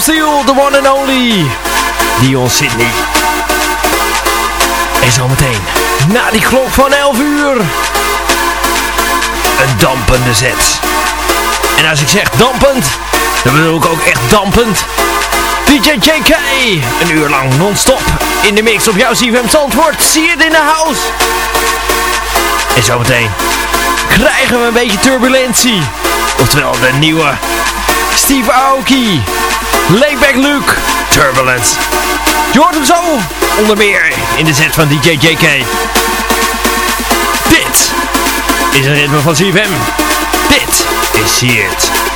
Steel, the one and only Dion Sydney. En zometeen, na die klok van 11 uur, een dampende zet. En als ik zeg dampend, dan bedoel ik ook echt dampend. DJ JK, een uur lang non-stop in de mix op jouw CFM Zandvoort. Zie het in de house. En zometeen krijgen we een beetje turbulentie. Oftewel de nieuwe Steve Aoki. Layback Luke. Turbulence. Je hem zo. Onder meer in de set van DJ JK. Dit is een ritme van CFM. Dit is See.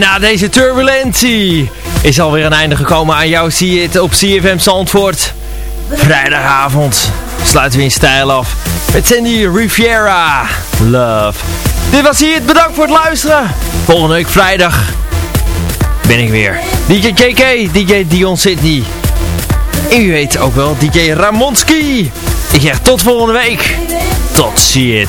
Na deze turbulentie is alweer een einde gekomen aan jouw See It op CFM Zandvoort. Vrijdagavond sluiten we in stijl af met Sandy Riviera. Love. Dit was It, bedankt voor het luisteren. Volgende week vrijdag ben ik weer. DJ JK, DJ Dion Sydney. En u weet ook wel, DJ Ramonski. Ik zeg tot volgende week. Tot See